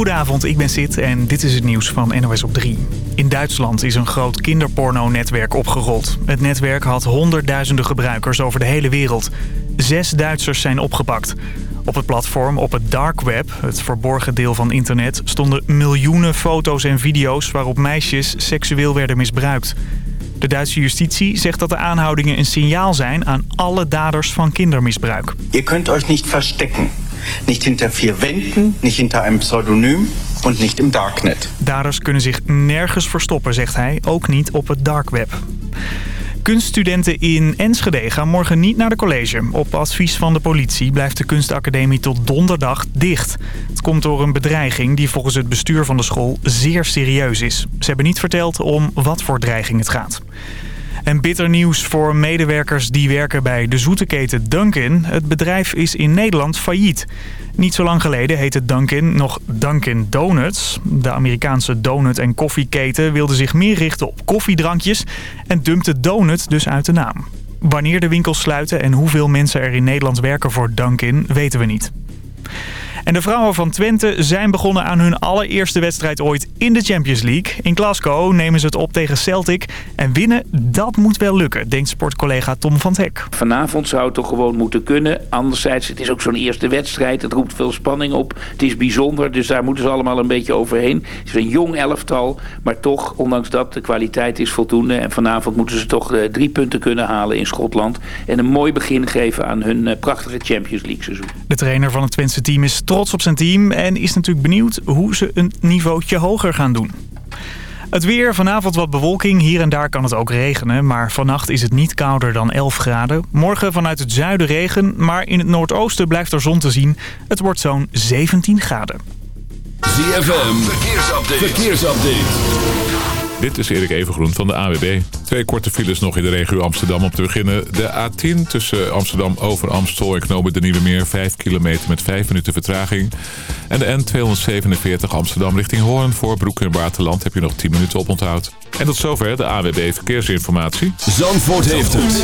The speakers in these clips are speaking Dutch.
Goedenavond, ik ben Sid en dit is het nieuws van NOS op 3. In Duitsland is een groot kinderporno-netwerk opgerold. Het netwerk had honderdduizenden gebruikers over de hele wereld. Zes Duitsers zijn opgepakt. Op het platform op het dark web, het verborgen deel van internet... stonden miljoenen foto's en video's waarop meisjes seksueel werden misbruikt. De Duitse justitie zegt dat de aanhoudingen een signaal zijn... aan alle daders van kindermisbruik. Je kunt euch niet verstekken. Niet hinter vier Wänden, niet hinter een pseudoniem en niet im Darknet. Daders kunnen zich nergens verstoppen, zegt hij, ook niet op het dark web. Kunststudenten in Enschede gaan morgen niet naar de college. Op advies van de politie blijft de kunstacademie tot donderdag dicht. Het komt door een bedreiging die volgens het bestuur van de school zeer serieus is. Ze hebben niet verteld om wat voor dreiging het gaat. En bitter nieuws voor medewerkers die werken bij de zoeteketen Dunkin. Het bedrijf is in Nederland failliet. Niet zo lang geleden heette Dunkin nog Dunkin Donuts. De Amerikaanse donut- en koffieketen wilde zich meer richten op koffiedrankjes... en dumpte donut dus uit de naam. Wanneer de winkels sluiten en hoeveel mensen er in Nederland werken voor Dunkin weten we niet. En de vrouwen van Twente zijn begonnen aan hun allereerste wedstrijd ooit in de Champions League. In Glasgow nemen ze het op tegen Celtic. En winnen, dat moet wel lukken, denkt sportcollega Tom van Hek. Vanavond zou het toch gewoon moeten kunnen. Anderzijds, het is ook zo'n eerste wedstrijd. Het roept veel spanning op. Het is bijzonder, dus daar moeten ze allemaal een beetje overheen. Het is een jong elftal, maar toch, ondanks dat, de kwaliteit is voldoende. En vanavond moeten ze toch eh, drie punten kunnen halen in Schotland. En een mooi begin geven aan hun eh, prachtige Champions League seizoen. De trainer van het Twentse team is trots op zijn team en is natuurlijk benieuwd hoe ze een niveautje hoger gaan doen. Het weer, vanavond wat bewolking. Hier en daar kan het ook regenen. Maar vannacht is het niet kouder dan 11 graden. Morgen vanuit het zuiden regen. Maar in het noordoosten blijft er zon te zien. Het wordt zo'n 17 graden. ZFM, verkeersupdate. verkeersupdate. Dit is Erik Evengroen van de AWB. Twee korte files nog in de regio Amsterdam om te beginnen. De A10 tussen Amsterdam over Amstel en Knopen de Nieuwe Meer. 5 kilometer met 5 minuten vertraging. En de N247 Amsterdam richting Hoorn voor Broek en Waterland heb je nog 10 minuten op onthoud. En tot zover de AWB Verkeersinformatie. Zandvoort heeft het.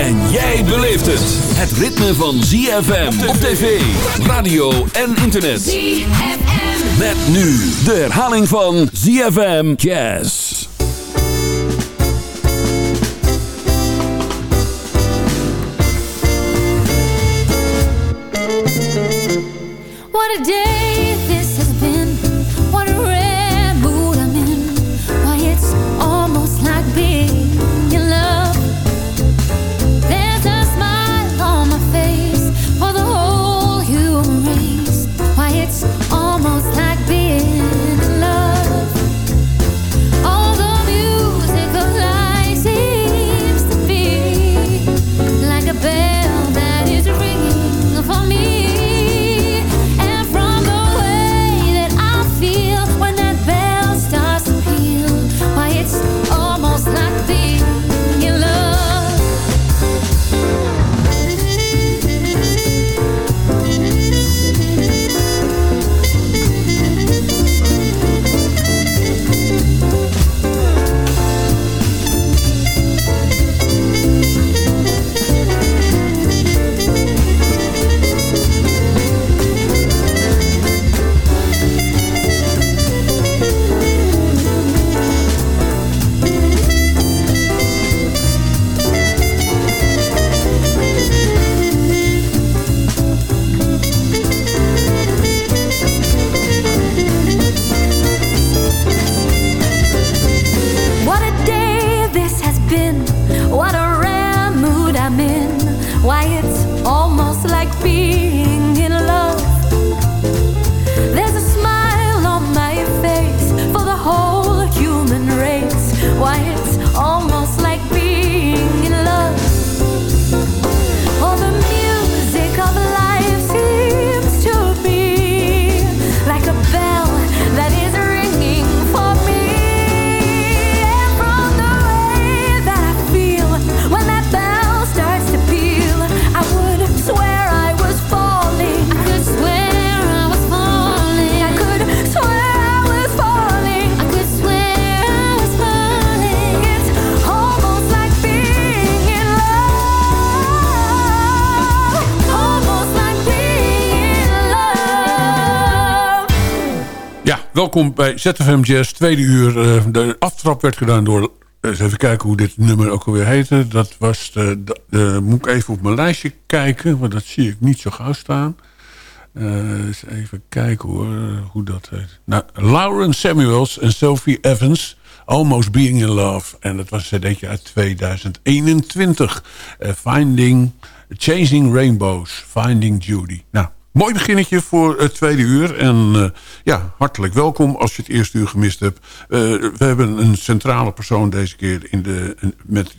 En jij beleeft het. Het ritme van ZFM op tv, radio en internet. ZFM. Met nu de herhaling van ZFM Jazz. What a day welkom bij ZFM Jazz, tweede uur. Eh, de aftrap werd gedaan door... Eens even kijken hoe dit nummer ook alweer heette. Dat was moet ik even op mijn lijstje kijken, want dat zie ik niet zo gauw staan. Eh, eens even kijken hoor, hoe dat heet. Nou, Lauren Samuels en Sophie Evans, Almost Being in Love. En dat was een cd'tje uit 2021. Eh, Finding, Chasing Rainbows, Finding Judy. Nou, mooi beginnetje voor het tweede uur. En eh, ja, hartelijk welkom als je het eerste uur gemist hebt. Eh, we hebben een centrale persoon deze keer in de, met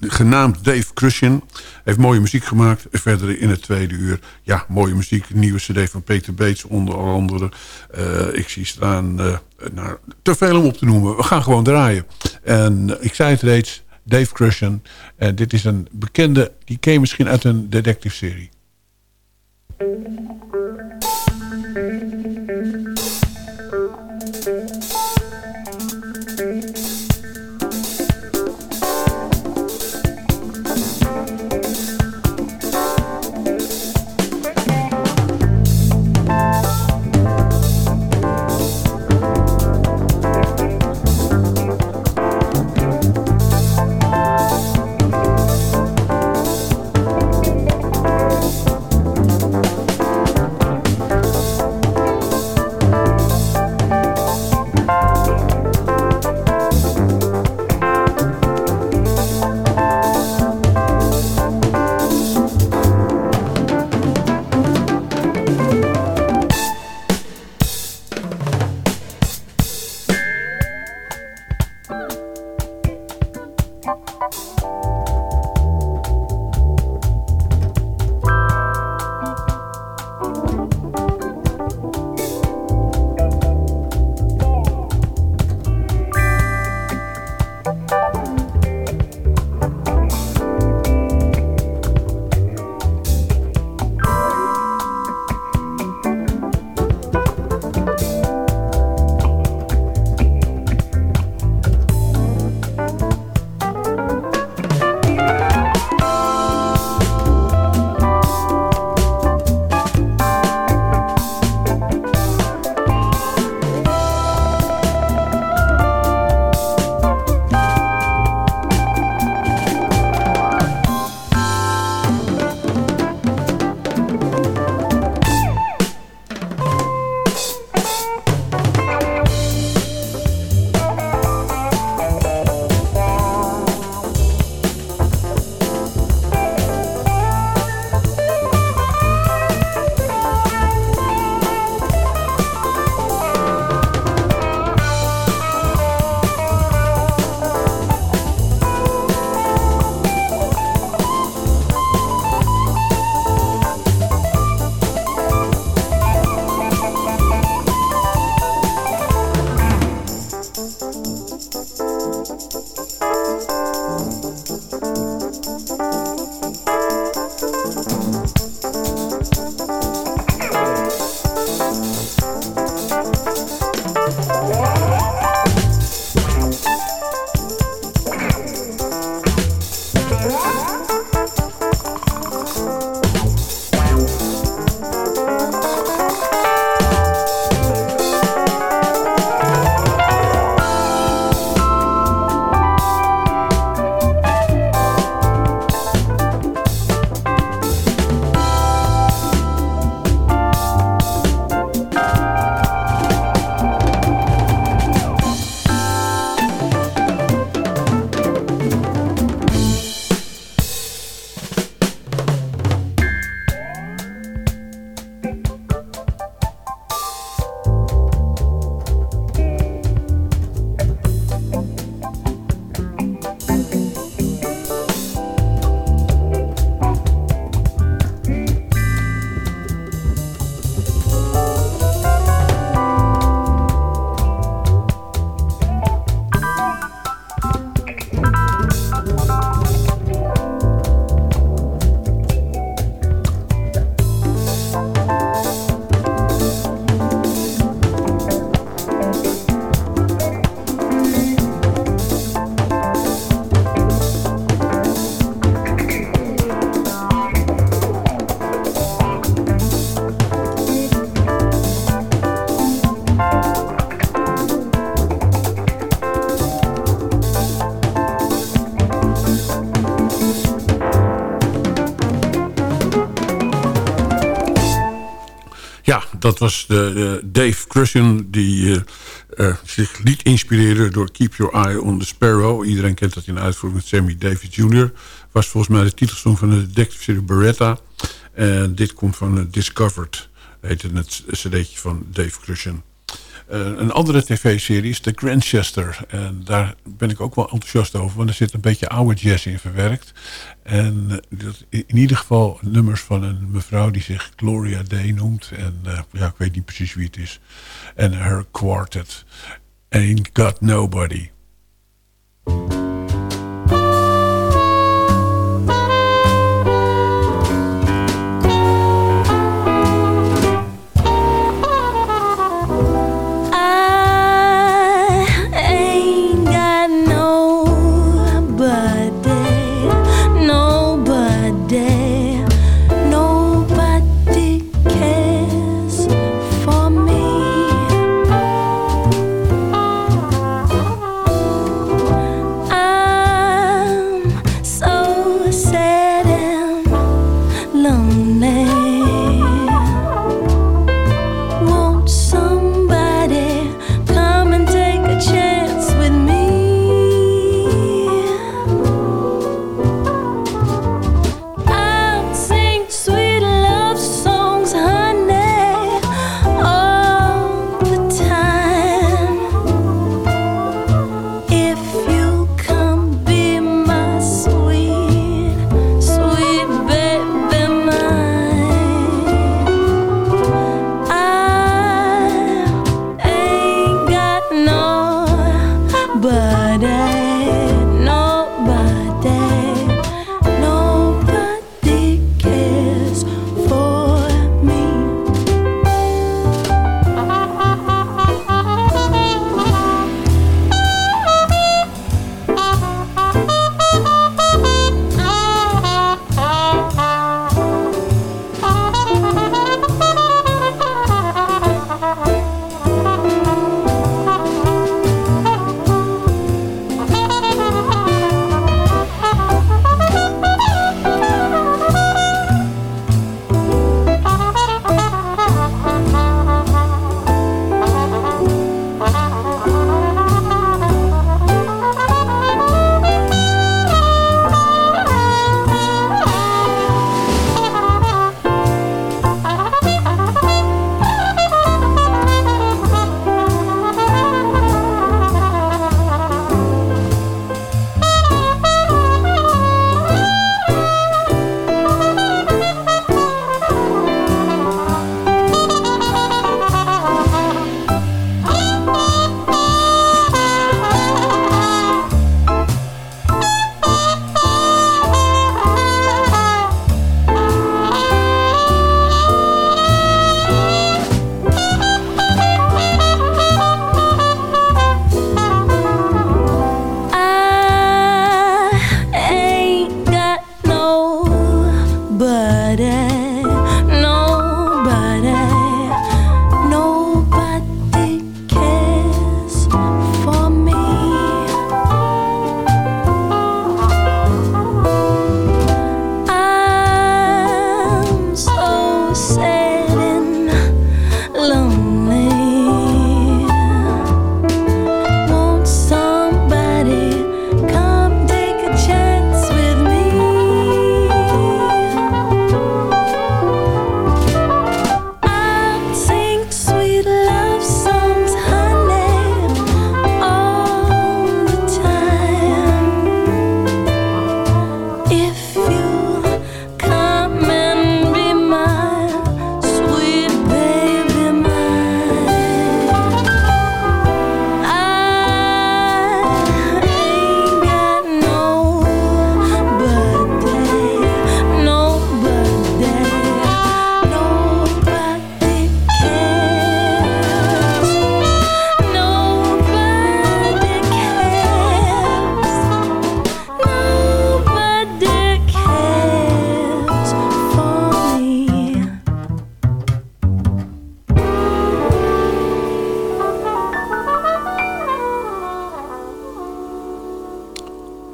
genaamd Dave Crushen. Heeft mooie muziek gemaakt. Verder in het tweede uur, ja, mooie muziek. Nieuwe cd van Peter Beets onder andere. Eh, ik zie staan, eh, nou, te veel om op te noemen. We gaan gewoon draaien. En eh, ik zei het reeds, Dave Crushen. En dit is een bekende, die je misschien uit een detective serie. Thank you. Dat was de, Dave Crushen die uh, uh, zich liet inspireren door Keep Your Eye on the Sparrow. Iedereen kent dat in uitvoering met Sammy Davis Jr. Was volgens mij de titelsong van de detective Beretta. En dit komt van uh, Discovered, heette het cd'tje van Dave Crushen. Uh, een andere tv-serie is The Grandchester. En daar ben ik ook wel enthousiast over. Want er zit een beetje oude jazz in verwerkt. En uh, in ieder geval nummers van een mevrouw die zich Gloria Day noemt. En uh, ja, ik weet niet precies wie het is. En her quartet. Ain't Got Nobody.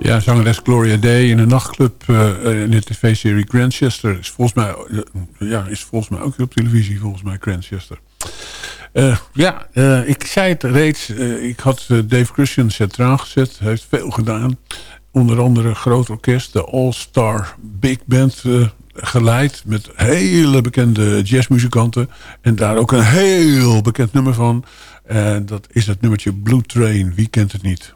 Ja, zangeres Gloria Day in een nachtclub eh, in de tv-serie Grandchester. Is volgens, mij, eh, ja, is volgens mij ook op televisie, volgens mij, Grandchester. Eh, ja, eh, ik zei het reeds. eh, ik had eh, Dave Christian centraal gezet. Hij heeft veel gedaan. Onder andere groot orkest, de All-Star Big Band... eh, geleid met hele bekende jazzmuzikanten. En daar ook een heel bekend nummer van. En dat is het nummertje Blue Train. Wie kent het niet?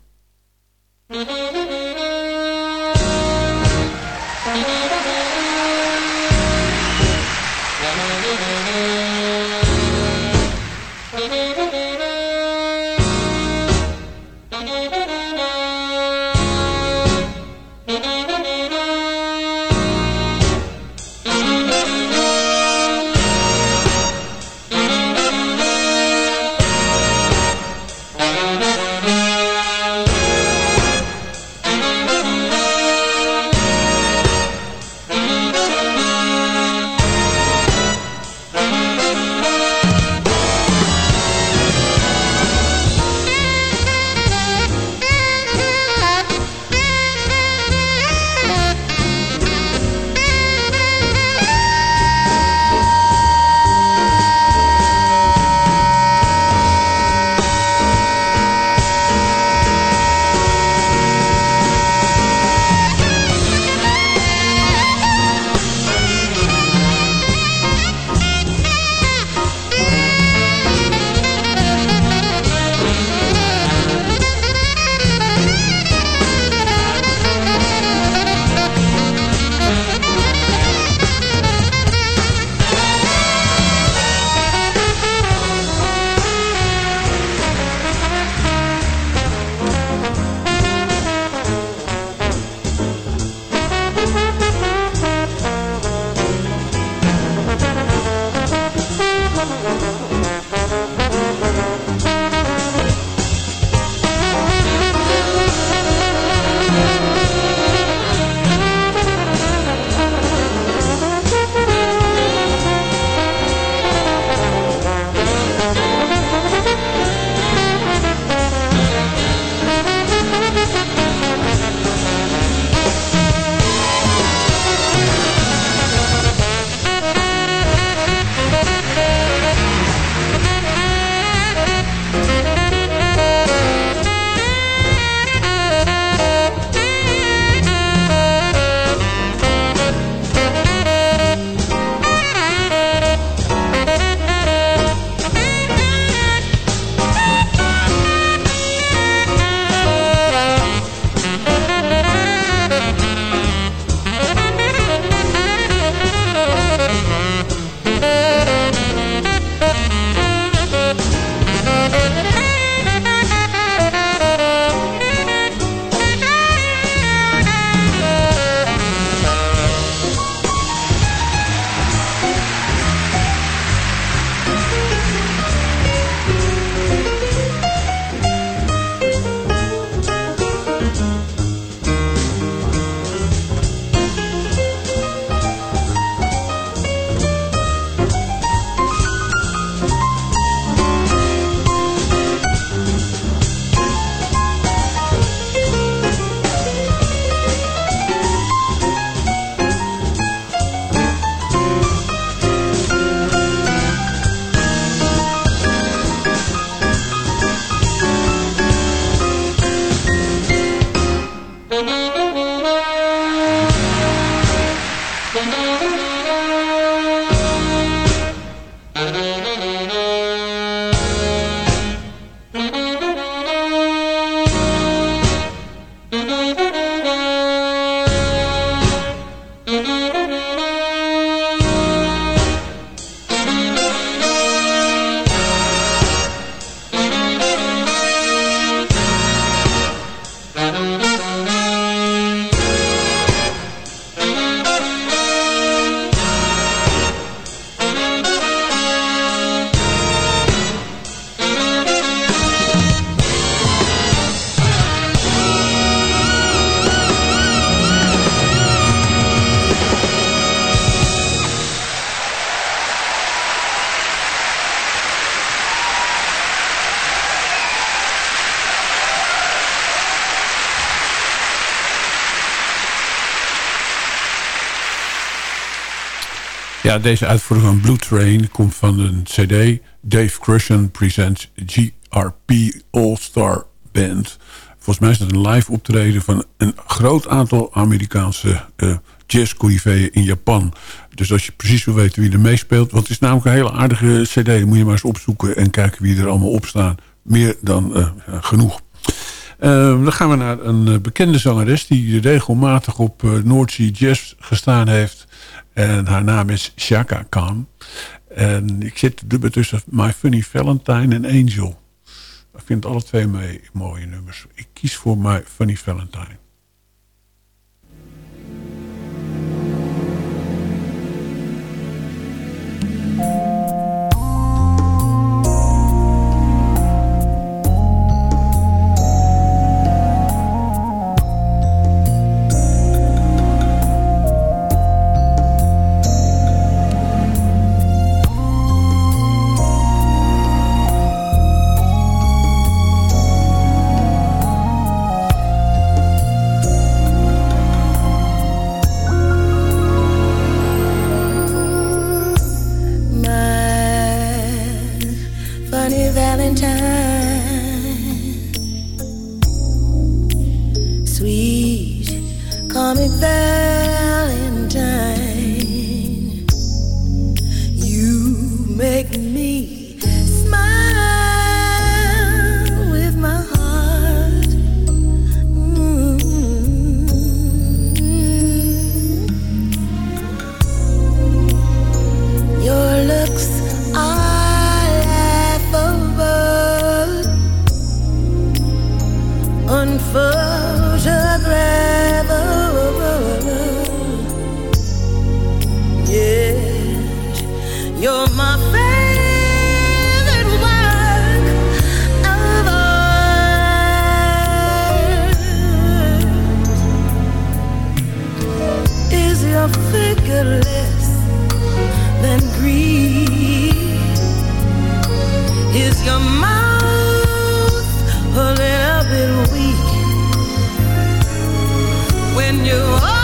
Ja, deze uitvoering van Blue Train komt van een cd. Dave Crushen presents GRP All-Star Band. Volgens mij is dat een live optreden van een groot aantal Amerikaanse uh, jazz in Japan. Dus als je precies wil weten wie er meespeelt... want het is namelijk een hele aardige cd. Moet je maar eens opzoeken en kijken wie er allemaal op staan. Meer dan uh, genoeg. Uh, dan gaan we naar een bekende zangeres... die regelmatig op uh, Noordzee Jazz gestaan heeft. En haar naam is Shaka Khan. En ik zit dubbel tussen My Funny Valentine en Angel. Ik vind alle twee mee mooie nummers. Ik kies voor My Funny Valentine. Is your mouth a little bit weak? When you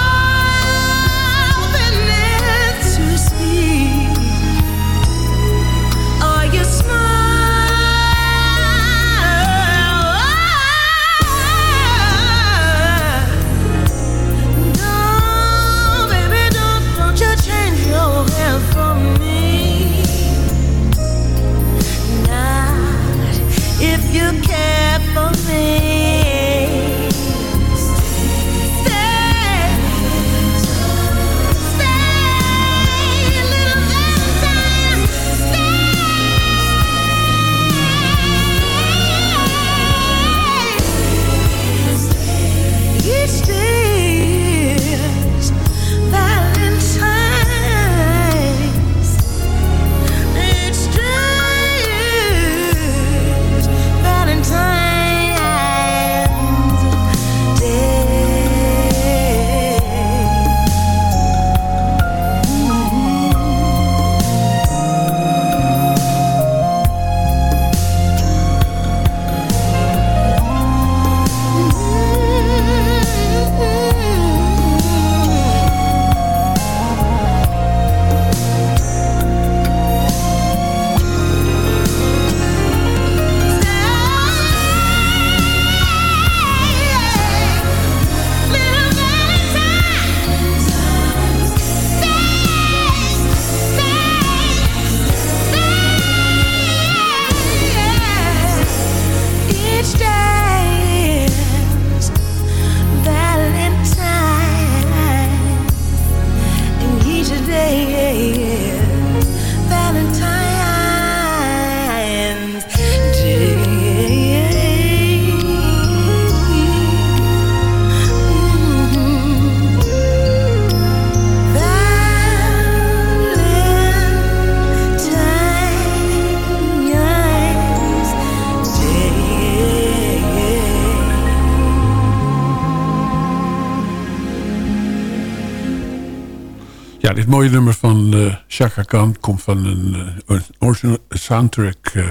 mooie nummer van uh, Chaka Khan komt van een, uh, een original soundtrack. Uh,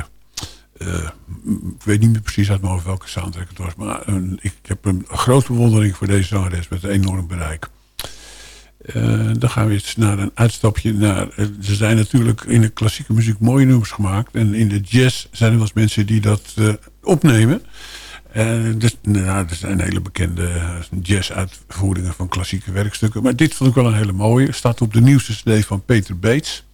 ik weet niet meer precies uit welke soundtrack het was. Maar ik heb een grote bewondering voor deze zangeres met een enorm bereik. Eh, dan gaan we eens naar een uitstapje naar... eh, er zijn natuurlijk in de klassieke muziek mooie nummers gemaakt. En in de jazz zijn er wel eens mensen die dat eh, opnemen. Dus, nou, zijn hele bekende eh, jazz-uitvoeringen van klassieke werkstukken. Maar dit vond ik wel een hele mooie. Staat op de nieuwste cd van Peter Bates.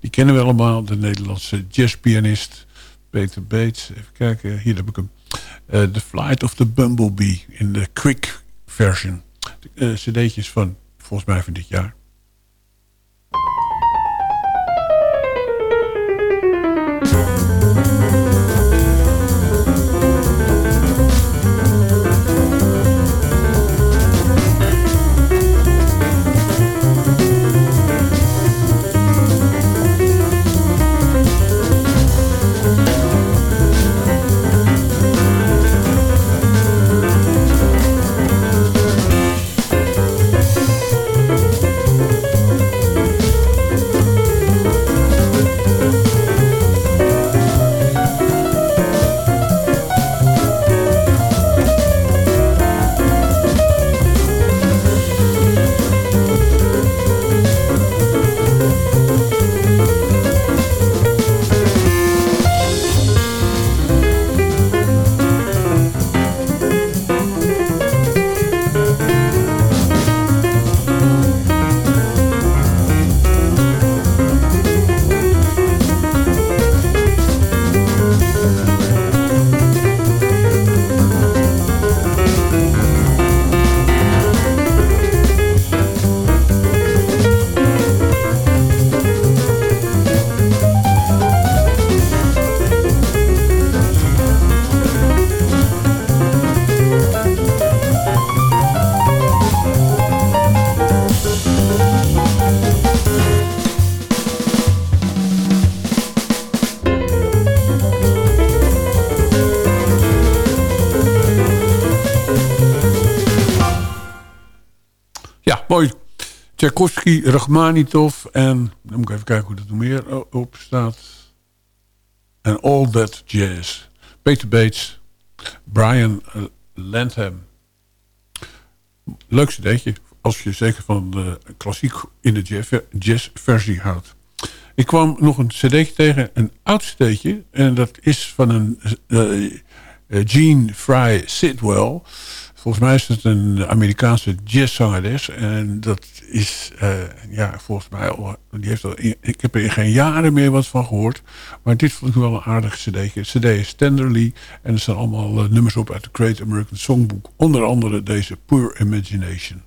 Die kennen we allemaal, de Nederlandse jazzpianist Peter Bates. Even kijken, hier heb ik hem. Eh, the Flight of the Bumblebee in de quick version. Uh, cd'tjes van, volgens mij van dit jaar. Tchaikovsky, Rachmanitov en... Dan moet ik even kijken hoe dat er meer op staat. En All That Jazz. Peter Bates, Brian Lantham. Leuk cd'tje, als je zeker van de klassiek in de jazz- jazzversie houdt. Ik kwam nog een cd'tje tegen, een oud cd'tje. En dat is van een eh, eh, Gene Fry Sidwell. Volgens mij is het een Amerikaanse jazzzangeres. En dat is, eh, ja, volgens mij al... Die heeft al ik heb er geen jaren meer wat van gehoord. Maar dit vond ik wel een aardig cd'tje. Het cd is Tenderly. En er staan allemaal eh, nummers op uit de Great American Songbook. Onder andere deze Pure Imagination.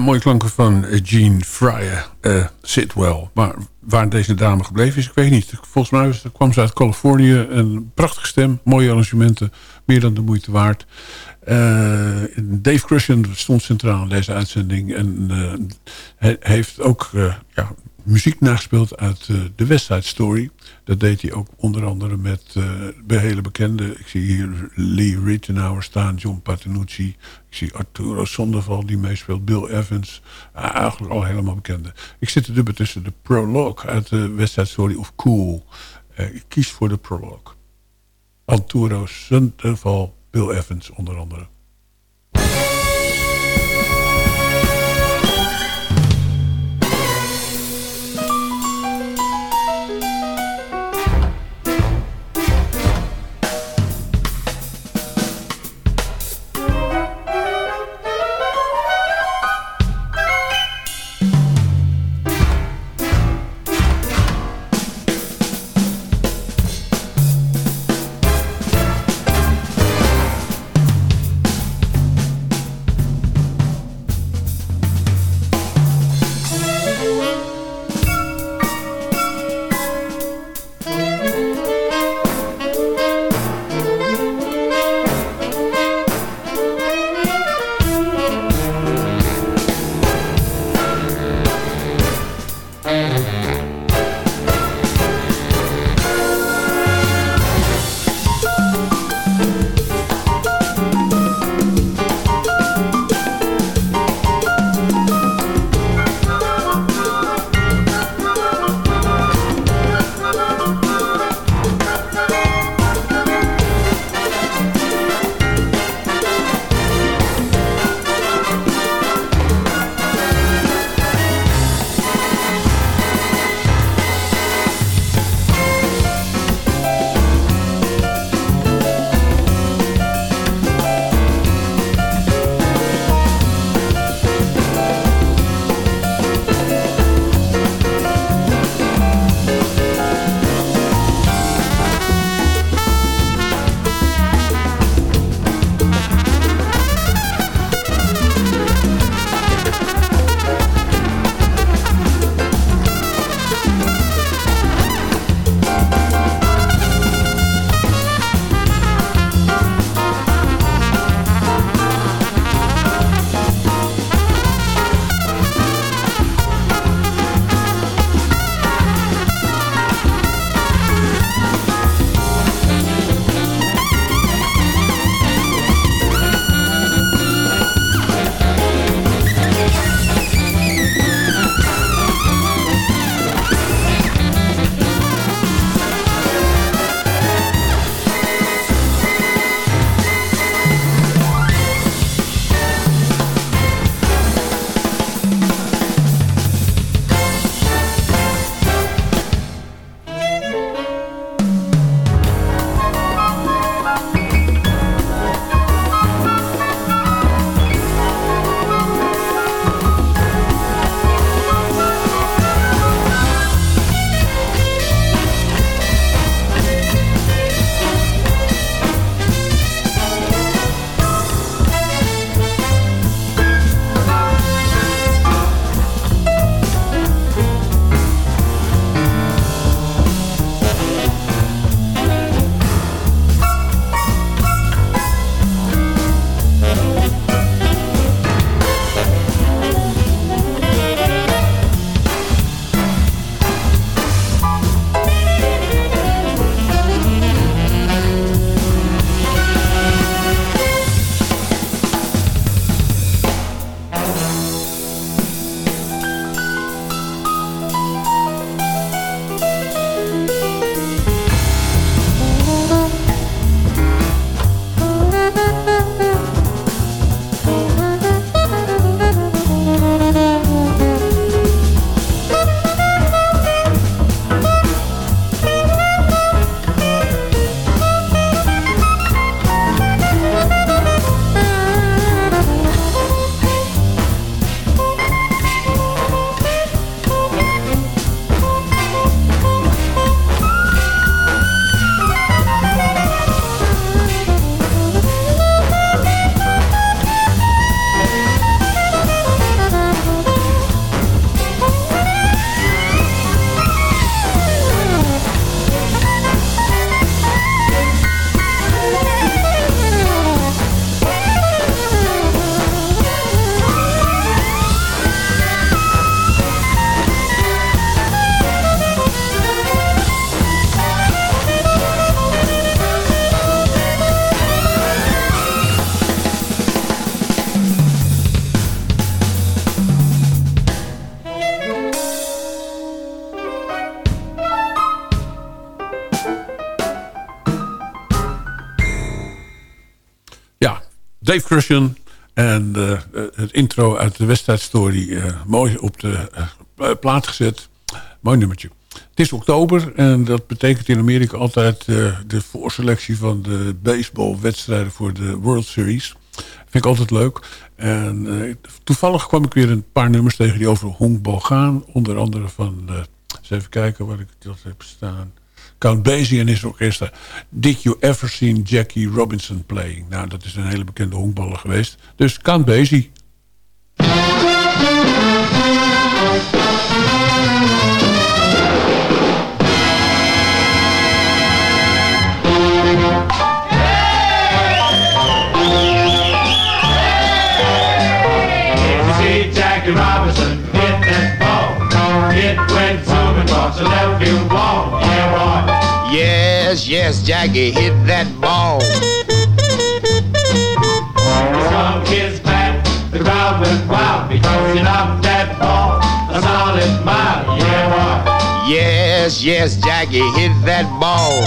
Mooie klanken van eh, Gene Fryer. eh Sit Well. Maar waar deze dame gebleven is, ik weet niet. Volgens mij kwam ze uit Californië. Een prachtige stem, mooie arrangementen. Meer dan de moeite waard. Eh, Dave Crushen stond centraal in deze uitzending. En eh, heeft ook eh, ja, muziek nagespeeld uit eh, de West Side Story. Dat deed hij ook onder andere met eh, de hele bekende. Ik zie hier Lee Rittenhauer staan, John Patinucci. Ik zie Arturo Sonderval die meespeelt, Bill Evans. Ah, eigenlijk al helemaal bekende. Ik zit te dubben tussen de prologue uit de West Side Story of Cool. Eh, ik kies voor de prologue. Arturo Sonderval, Bill Evans onder andere. Dave Crushen. En eh, het intro uit de wedstrijdstory eh, mooi op de eh, plaat gezet. Mooi nummertje. Het is oktober en dat betekent in Amerika altijd de voorselectie van de baseballwedstrijden voor de World Series. Vind ik altijd leuk. En toevallig kwam ik weer een paar nummers tegen die over honkbal gaan. Onder andere van, eens even kijken waar ik dat heb staan. Count Basie en his orchestra. Did you ever seen Jackie Robinson playing? Nou, dat is een hele bekende honkballer geweest. Dus Count Basie. Robinson hit that ball. It went zooming across the left field wall. Yes, yes, Jackie hit that ball. Some kids bat, the crowd went wild because he knocked that ball a solid mile. Yeah, boy. Yes, yes, Jackie hit that ball.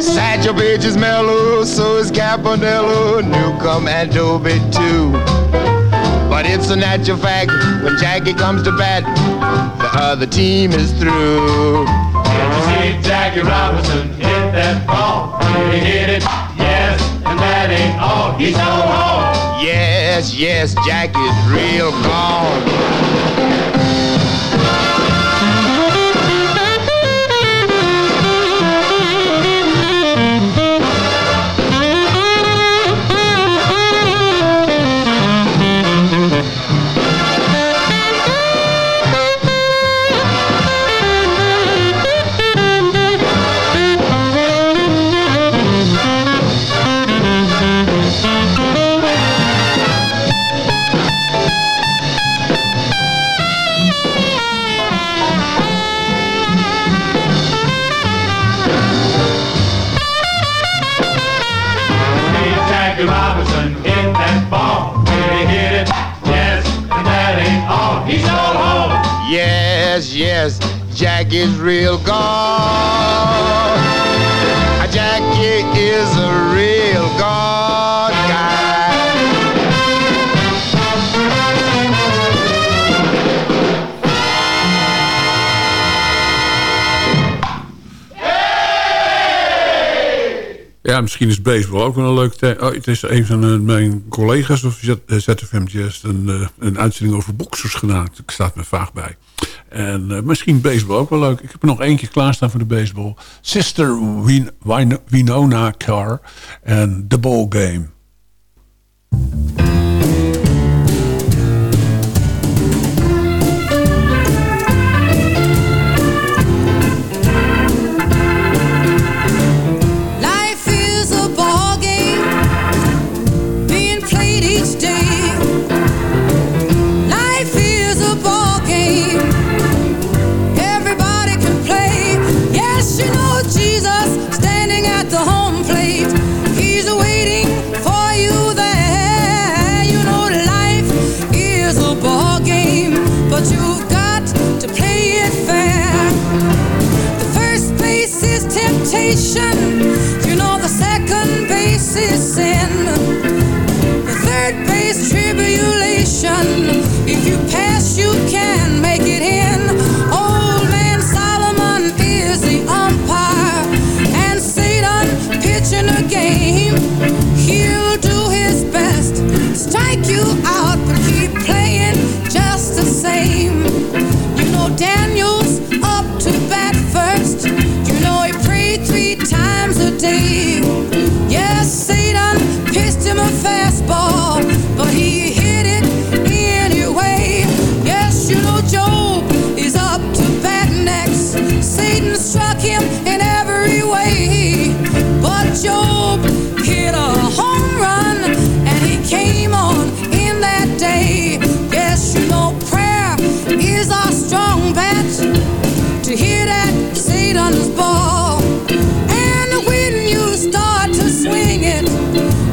Satchel Paige is mellow, so is Campanello, Newcomb and Dobie too. But it's a natural fact when Jackie comes to bat, the other team is through. You see Jackie Robinson hit that ball. He hit it, yes, and that ain't all. He's so home. Yes, yes, Jackie's real gone. Yes, Jackie's real gone. Jackie is a real gone guy. Ja, misschien is baseball ook wel een leuk. Oh, het is een van eh, mijn collega's of Z- eh, een, eh, een uitzending over boxers gedaan. Ik staat me vaag bij. En eh, misschien baseball ook wel leuk. Ik heb er nog keer klaarstaan voor de baseball. Sister Win Win Winona Carr en The Ball Game. salvation. to hear that Satan's ball. And when you start to swing it,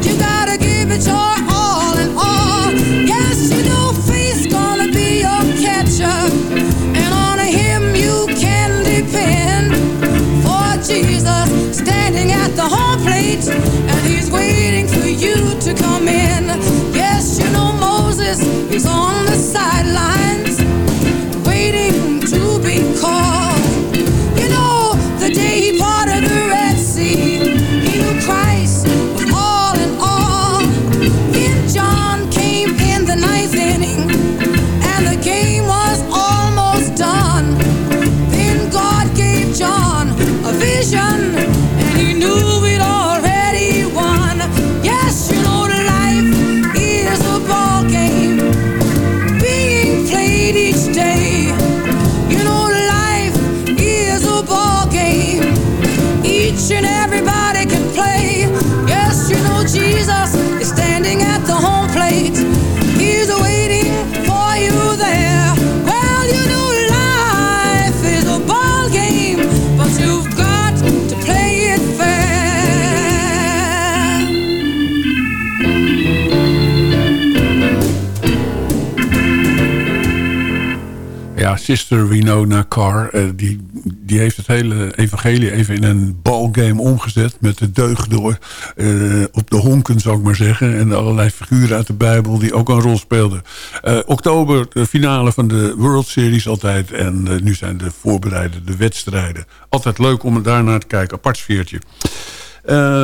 you gotta give it your all and all. Yes, you know faith's gonna be your catcher, and on him you can depend. For Jesus standing at the home plate, and he's waiting for you to come in. Yes, you know Moses, he's on the sideline. Sister Winona Carr, eh, die, die heeft het hele evangelie even in een balgame omgezet... met de deugd door eh, op de honken, zou ik maar zeggen... en allerlei figuren uit de Bijbel die ook een rol speelden. Eh, oktober, de finale van de World Series altijd... en nu zijn de voorbereidende wedstrijden. Altijd leuk om daarnaar te kijken, apart sfeertje.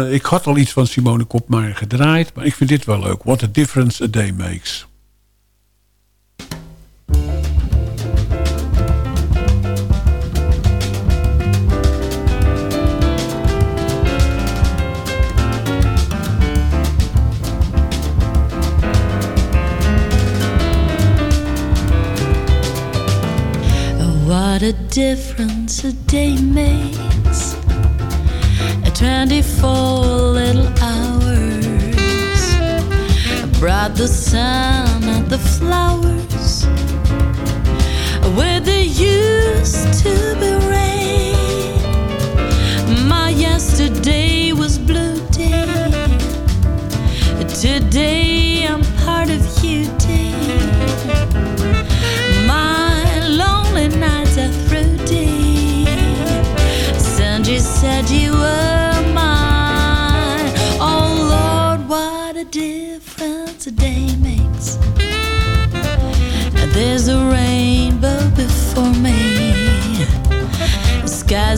Ik had al iets van Simone Kopmaier gedraaid... maar ik vind dit wel leuk. What a difference a day makes. What a difference a day makes. A 24 little hours brought the sun and the flowers where there used to be rain. My yesterday was blue day. Today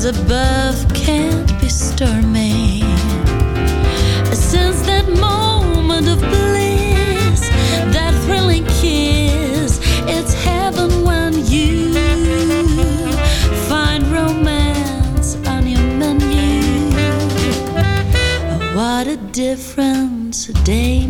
Above can't be stormy. Since that moment of bliss, that thrilling kiss, it's heaven when you find romance on your menu. What a difference a day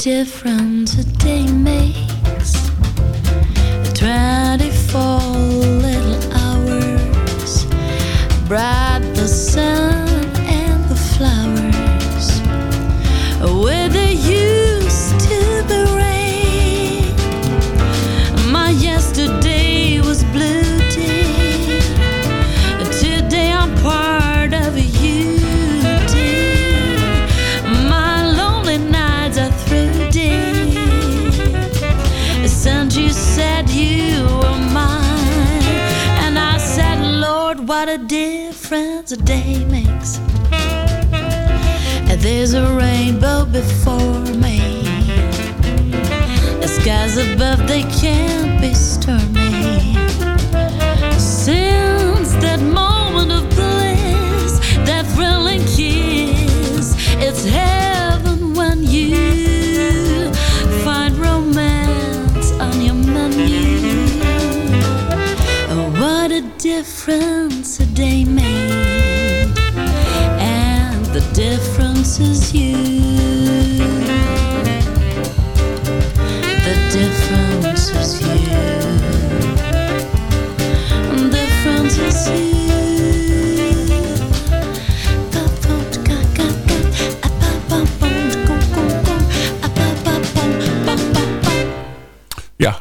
What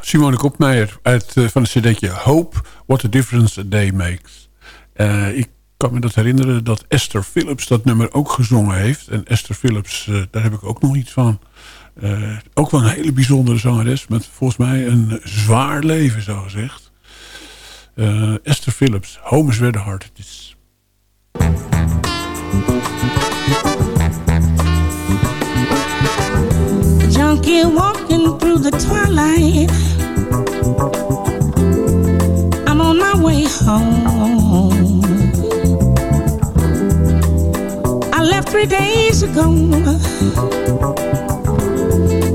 Simone Kopmeijer uit, eh, van het cd'tje Hope, What a Difference a Day Makes. Eh, ik kan me dat herinneren dat Esther Phillips dat nummer ook gezongen heeft. En Esther Phillips, eh, daar heb ik ook nog iets van. Ook wel een hele bijzondere zangeres met volgens mij een zwaar leven, zo gezegd. Esther Phillips, Home is Where the Heart Is. Junkie walking through the twilight. I'm on my way home. I left three days ago,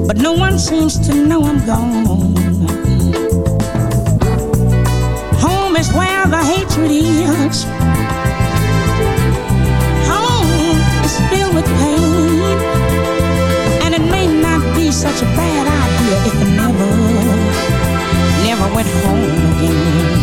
but no one seems to know I'm gone. Home is where the hatred is. Home is filled with pain. Such a bad idea if I never, never went home again.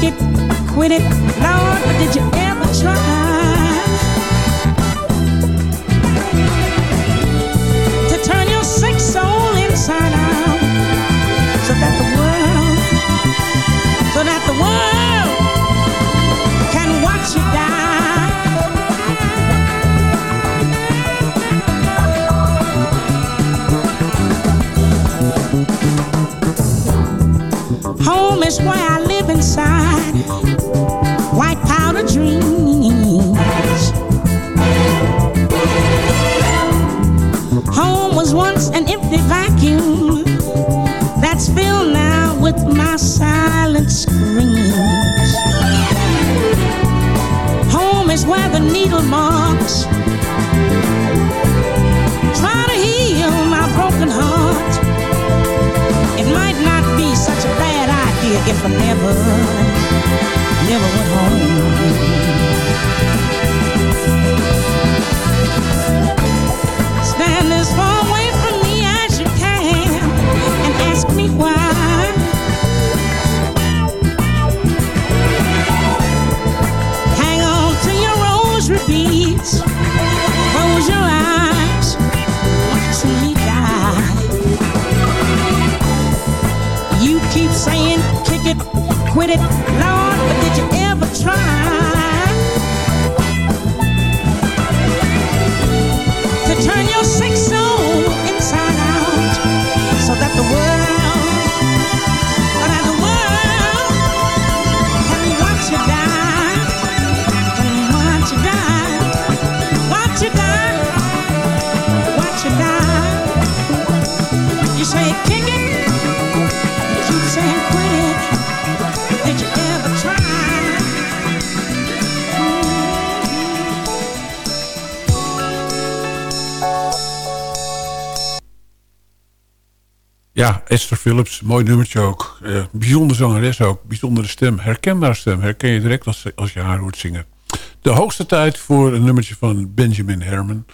Kick it, quit it, Lord, did you ever try? To turn your sick soul inside out. So that the world, so that the world can watch you die? Home is where I inside. White powder dreams. Home was once an empty vacuum that's filled now with my silent screams. Home is where the needle marks I never, never went home. Stand as far away from me as you can and ask me why. Hang on to your rosary beads. Close your eyes. Watch me die. You keep saying kick it, quit it, Lord, but did you ever try to turn your sick soul inside out so that the world, so that the world can watch you die, can watch you die, watch you die, watch you die. You say kick it. You keep saying quit it. Ja, Esther Phillips, mooi nummertje ook. Eh, bijzonder zangeres ook, bijzondere stem. Herkenbare stem, herken je direct als, als je haar hoort zingen. De hoogste tijd voor een nummertje van Benjamin Herman.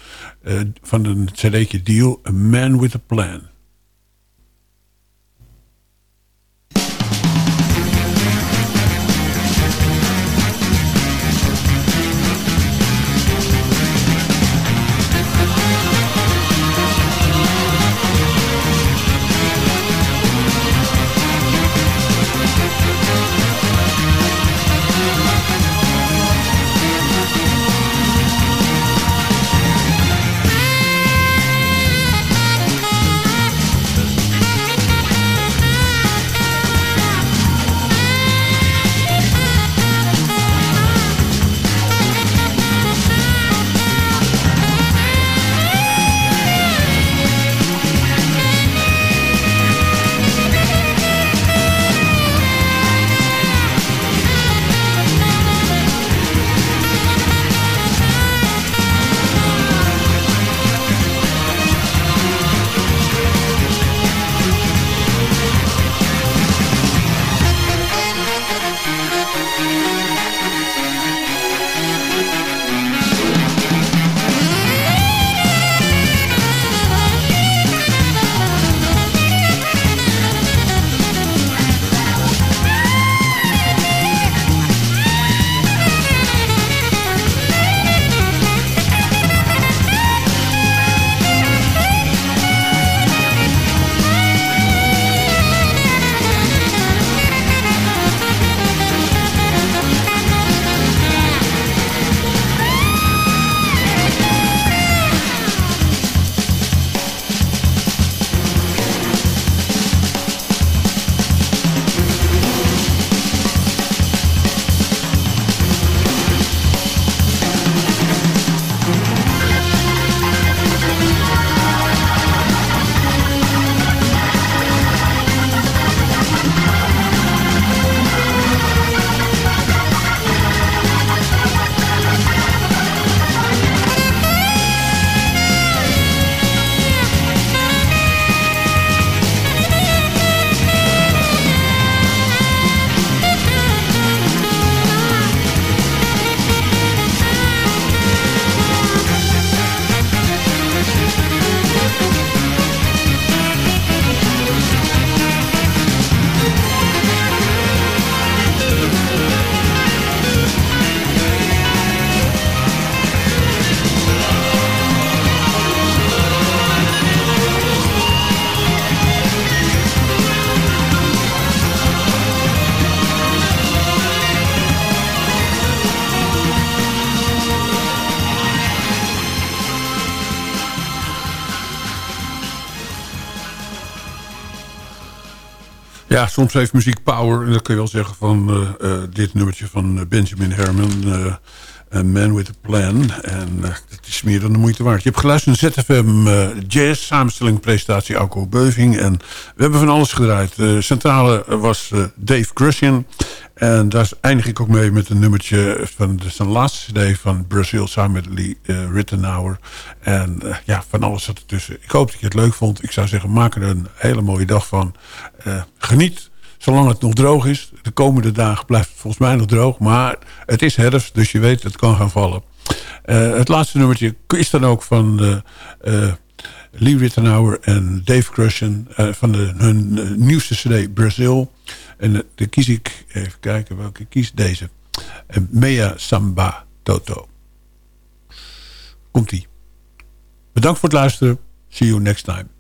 eh, van een cd'tje Deal, A Man With A Plan. Ja, soms heeft muziek power. En dat kun je wel zeggen van eh, eh, dit nummertje van eh, Benjamin Herman. A Man with a Plan. Meer dan de moeite waard. Je hebt geluisterd naar ZFM eh, Jazz. Samenstelling, presentatie Alco Beuving. En we hebben van alles gedraaid. De centrale was eh, Dave Grushin. En daar eindig ik ook mee met een nummertje van de, zijn laatste cd van Brazil samen met Lee Rittenauer. En ja, van alles zat ertussen. Ik hoop dat je het leuk vond. Ik zou zeggen, maak er een hele mooie dag van. Geniet zolang het nog droog is. De komende dagen blijft het volgens mij nog droog. Maar het is herfst, dus je weet, het kan gaan vallen. Eh, het laatste nummertje is dan ook van eh, eh, Lee Rittenauer en Dave Crushen... van de, hun nieuwste cd Brazil. En dan kies ik, even kijken welke kies, deze. Mea Samba Toto. Komt-ie. Bedankt voor het luisteren. See you next time.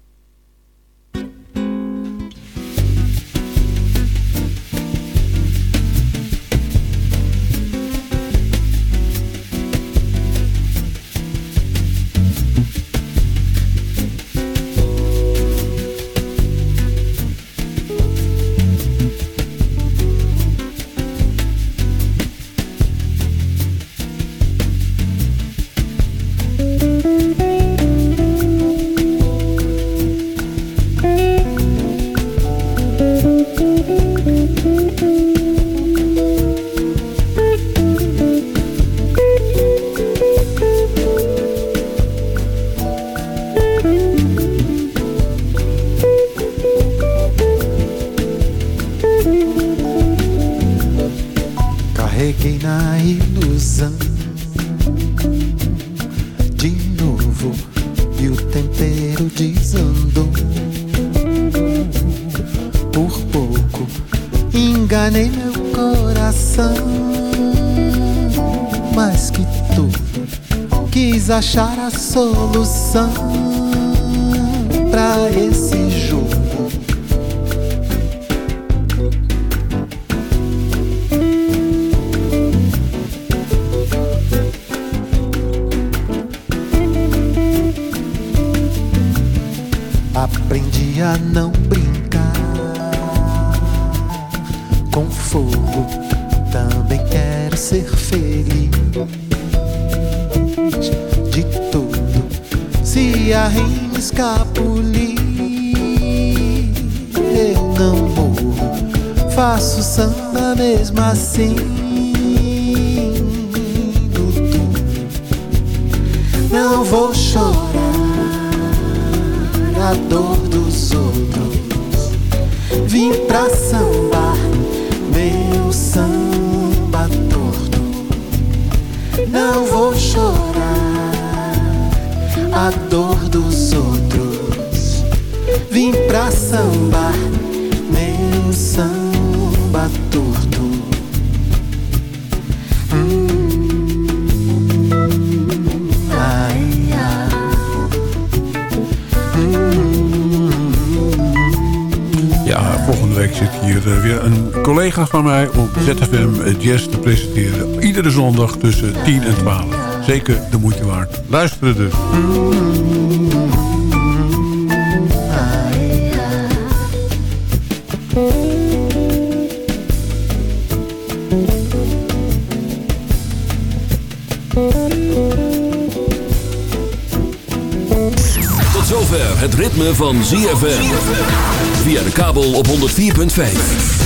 Mesmo assim. Zondag tussen 10 en 12. Zeker de moeite waard. Luisteren dus. Tot zover het ritme van ZFM. Via de kabel op 104.5.